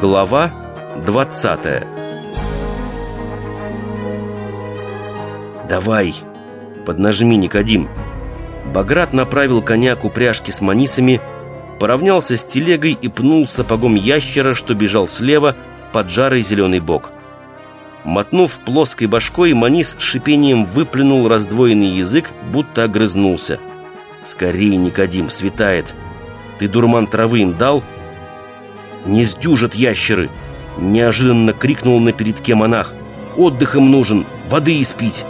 Глава 20 «Давай, поднажми, Никодим!» Баграт направил коня к упряжке с манисами, поравнялся с телегой и пнул сапогом ящера, что бежал слева, в поджарый зеленый бок. Мотнув плоской башкой, манис шипением выплюнул раздвоенный язык, будто огрызнулся. «Скорее, Никодим, светает! Ты дурман травы им дал?» «Не сдюжат ящеры!» — неожиданно крикнул на передке монах. «Отдых им нужен, воды испить!»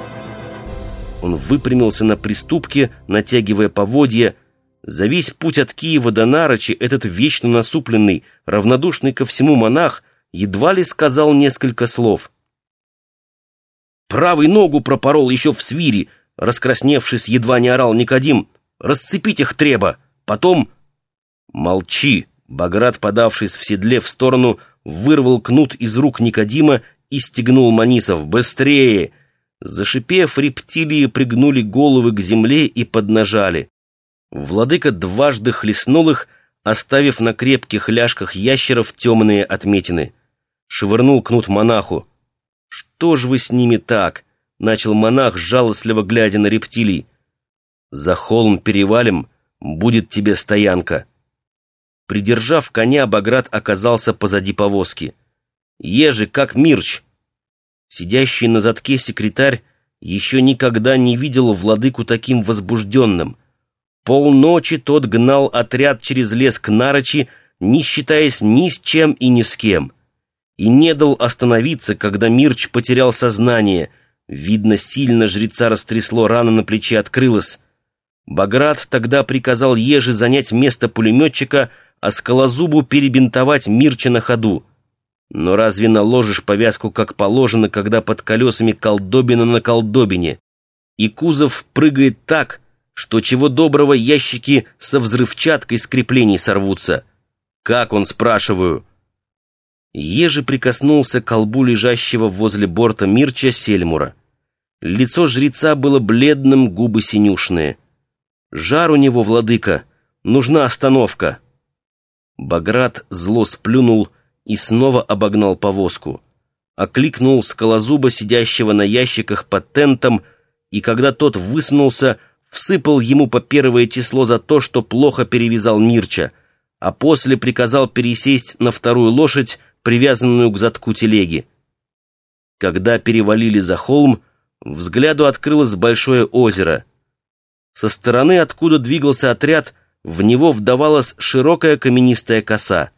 Он выпрямился на приступке, натягивая поводья. За весь путь от Киева до Нарочи этот вечно насупленный, равнодушный ко всему монах едва ли сказал несколько слов. «Правый ногу пропорол еще в свире!» Раскрасневшись, едва не орал Никодим. «Расцепить их треба! Потом...» «Молчи!» Баграт, подавшись в седле в сторону, вырвал кнут из рук Никодима и стегнул Манисов. «Быстрее!» Зашипев, рептилии пригнули головы к земле и поднажали. Владыка дважды хлестнул их, оставив на крепких ляжках ящеров темные отметины. Швырнул кнут монаху. «Что ж вы с ними так?» — начал монах, жалостливо глядя на рептилий. «За холм перевалим, будет тебе стоянка». Придержав коня, Баграт оказался позади повозки. «Ежи, как Мирч!» Сидящий на задке секретарь еще никогда не видел владыку таким возбужденным. Полночи тот гнал отряд через лес к Нарочи, не считаясь ни с чем и ни с кем. И не дал остановиться, когда Мирч потерял сознание. Видно, сильно жреца растрясло, рана на плече открылась. Баграт тогда приказал Еже занять место пулеметчика, а Скалозубу перебинтовать Мирча на ходу. Но разве наложишь повязку как положено, когда под колесами колдобина на колдобине? И кузов прыгает так, что чего доброго ящики со взрывчаткой с креплений сорвутся. Как он, спрашиваю? Ежи прикоснулся к колбу лежащего возле борта Мирча Сельмура. Лицо жреца было бледным, губы синюшные. «Жар у него, владыка! Нужна остановка!» Баграт зло сплюнул, и снова обогнал повозку. Окликнул скалозуба, сидящего на ящиках под тентом, и когда тот высунулся, всыпал ему по первое число за то, что плохо перевязал Мирча, а после приказал пересесть на вторую лошадь, привязанную к задку телеги. Когда перевалили за холм, взгляду открылось большое озеро. Со стороны, откуда двигался отряд, в него вдавалась широкая каменистая коса.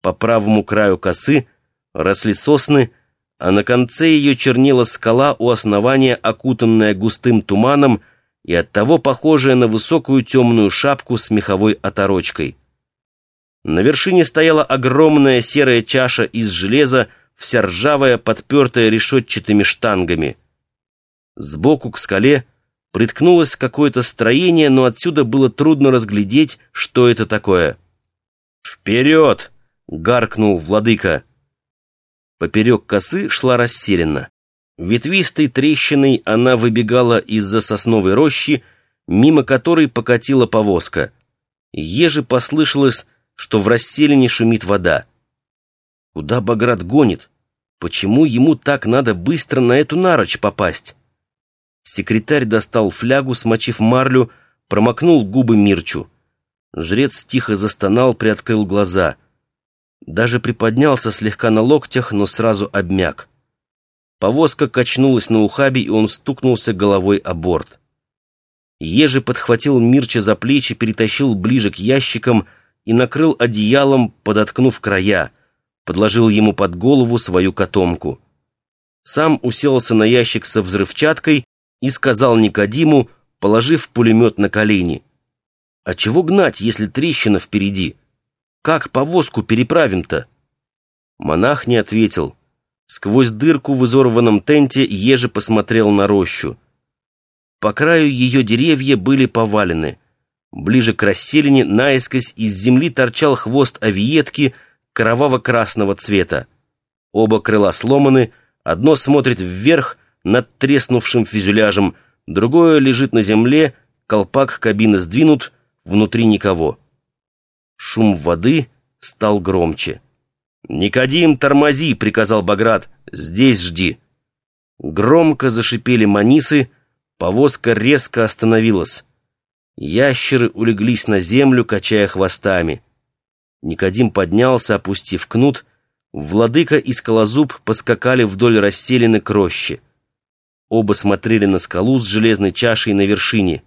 По правому краю косы росли сосны, а на конце ее чернела скала у основания, окутанная густым туманом и оттого похожая на высокую темную шапку с меховой оторочкой. На вершине стояла огромная серая чаша из железа, вся ржавая, подпертая решетчатыми штангами. Сбоку к скале приткнулось какое-то строение, но отсюда было трудно разглядеть, что это такое. «Вперед!» гаркнул владыка. Поперек косы шла расселена. Ветвистой трещиной она выбегала из-за сосновой рощи, мимо которой покатила повозка. Еже послышалось, что в расселине шумит вода. Куда Баграт гонит? Почему ему так надо быстро на эту нарочь попасть? Секретарь достал флягу, смочив марлю, промокнул губы Мирчу. Жрец тихо застонал, приоткрыл глаза — даже приподнялся слегка на локтях, но сразу обмяк. Повозка качнулась на ухабе, и он стукнулся головой о борт. Ежи подхватил Мирча за плечи, перетащил ближе к ящикам и накрыл одеялом, подоткнув края, подложил ему под голову свою котомку. Сам уселся на ящик со взрывчаткой и сказал Никодиму, положив пулемет на колени. «А чего гнать, если трещина впереди?» Как повозку переправим-то?» Монах не ответил. Сквозь дырку в изорванном тенте Ежи посмотрел на рощу. По краю ее деревья были повалены. Ближе к расселине наискось из земли торчал хвост авиетки кроваво-красного цвета. Оба крыла сломаны, одно смотрит вверх над треснувшим фюзеляжем, другое лежит на земле, колпак кабины сдвинут, внутри никого. Шум воды стал громче. «Никодим, тормози!» — приказал Баграт. «Здесь жди!» Громко зашипели манисы, повозка резко остановилась. Ящеры улеглись на землю, качая хвостами. Никодим поднялся, опустив кнут. Владыка и скалозуб поскакали вдоль расселены к роще. Оба смотрели на скалу с железной чашей на вершине.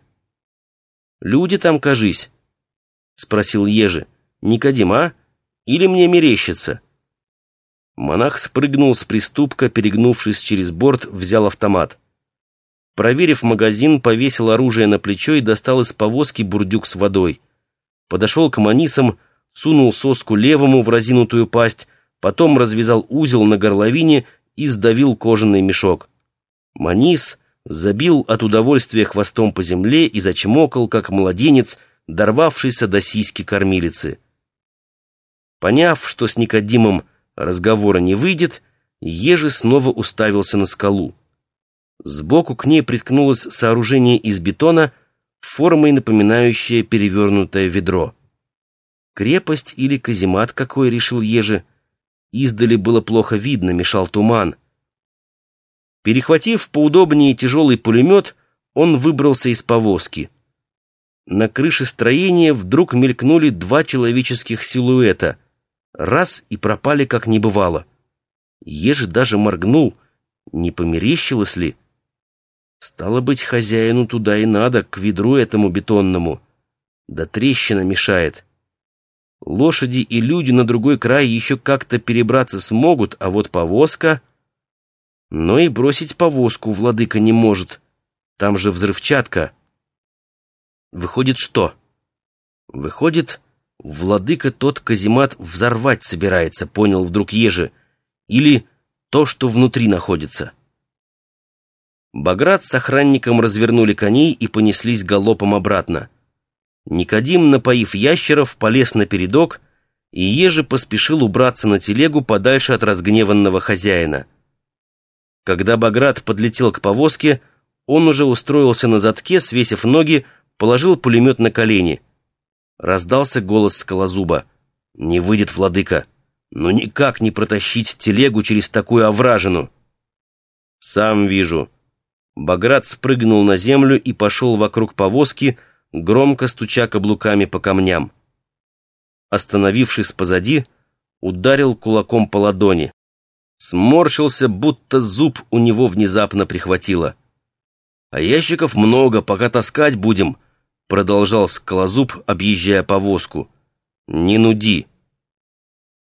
«Люди там, кажись?» — спросил Ежи. «Никодим, а? Или мне мерещится?» Монах спрыгнул с приступка, перегнувшись через борт, взял автомат. Проверив магазин, повесил оружие на плечо и достал из повозки бурдюк с водой. Подошел к манисам, сунул соску левому в разинутую пасть, потом развязал узел на горловине и сдавил кожаный мешок. Манис забил от удовольствия хвостом по земле и зачмокал, как младенец, дорвавшийся до сиськи кормилицы. Поняв, что с Никодимом разговора не выйдет, Ежи снова уставился на скалу. Сбоку к ней приткнулось сооружение из бетона, формой напоминающее перевернутое ведро. Крепость или каземат какой, решил Ежи. Издали было плохо видно, мешал туман. Перехватив поудобнее тяжелый пулемет, он выбрался из повозки. На крыше строения вдруг мелькнули два человеческих силуэта. Раз и пропали, как не бывало. Ежи даже моргнул. Не померещилось ли? Стало быть, хозяину туда и надо, к ведру этому бетонному. Да трещина мешает. Лошади и люди на другой край еще как-то перебраться смогут, а вот повозка... Но и бросить повозку владыка не может. Там же взрывчатка. Выходит, что? Выходит, владыка тот каземат взорвать собирается, понял вдруг Ежи. Или то, что внутри находится. Баграт с охранником развернули коней и понеслись галопом обратно. Никодим, напоив ящеров, полез на передок, и Ежи поспешил убраться на телегу подальше от разгневанного хозяина. Когда Баграт подлетел к повозке, он уже устроился на задке, свесив ноги, положил пулемет на колени. Раздался голос скалозуба. «Не выйдет, владыка! Ну никак не протащить телегу через такую овражину!» «Сам вижу». Баграт спрыгнул на землю и пошел вокруг повозки, громко стуча каблуками по камням. Остановившись позади, ударил кулаком по ладони. Сморщился, будто зуб у него внезапно прихватило. «А ящиков много, пока таскать будем», — продолжал скалозуб, объезжая повозку. «Не нуди».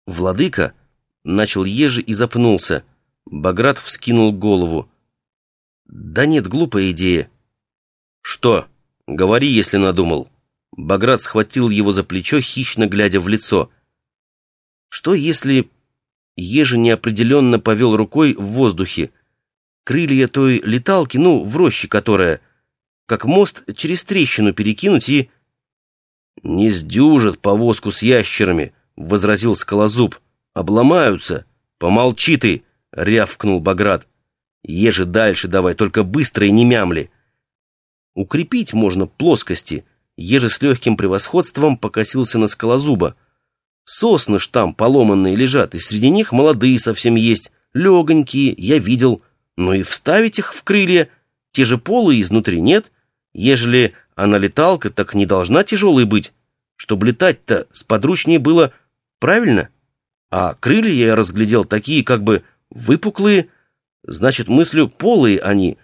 «Владыка?» — начал ежи и запнулся. Баграт вскинул голову. «Да нет, глупая идея». «Что?» «Говори, если надумал». Баграт схватил его за плечо, хищно глядя в лицо. «Что, если...» Ежи неопределенно повел рукой в воздухе. Крылья той леталки, ну, в роще которая, как мост через трещину перекинуть и... «Не сдюжат повозку с ящерами», — возразил скалозуб. «Обломаются. Помолчи ты», — рявкнул Баграт. «Ежи дальше давай, только быстро и не мямли». Укрепить можно плоскости. Еже с легким превосходством покосился на скалозуба. Сосны ж там поломанные лежат, и среди них молодые совсем есть, легонькие, я видел. Но и вставить их в крылья, те же полы изнутри нет. Ежели она леталка, так не должна тяжелой быть. Чтобы летать-то сподручнее было правильно. А крылья я разглядел такие как бы выпуклые, значит, мыслю, полые они.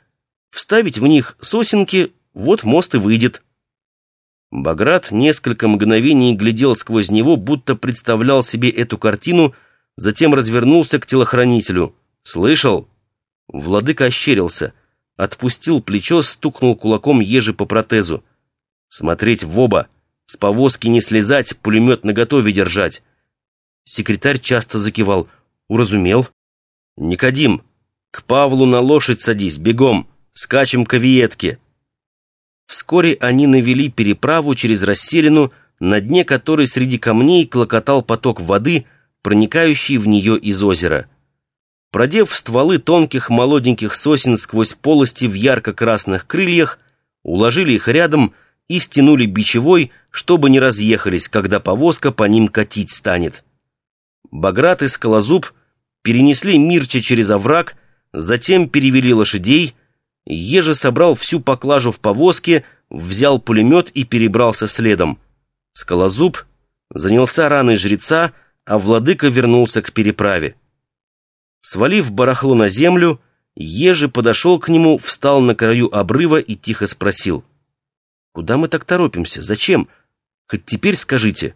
Вставить в них сосенки вот мост и выйдет». Баграт несколько мгновений глядел сквозь него, будто представлял себе эту картину, затем развернулся к телохранителю. «Слышал?» Владыка ощерился, отпустил плечо, стукнул кулаком ежи по протезу. «Смотреть в оба, с повозки не слезать, пулемет наготове держать». Секретарь часто закивал. «Уразумел?» «Никодим, к Павлу на лошадь садись, бегом, скачем к авиетке». Вскоре они навели переправу через расселину, на дне которой среди камней клокотал поток воды, проникающий в нее из озера. Продев стволы тонких молоденьких сосен сквозь полости в ярко-красных крыльях, уложили их рядом и стянули бичевой, чтобы не разъехались, когда повозка по ним катить станет. Баграт и Скалозуб перенесли Мирча через овраг, затем перевели лошадей, Ежи собрал всю поклажу в повозке, взял пулемет и перебрался следом. Скалозуб занялся раной жреца, а владыка вернулся к переправе. Свалив барахло на землю, Ежи подошел к нему, встал на краю обрыва и тихо спросил. «Куда мы так торопимся? Зачем? Хоть теперь скажите».